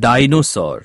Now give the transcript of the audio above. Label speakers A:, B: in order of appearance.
A: dinosaur.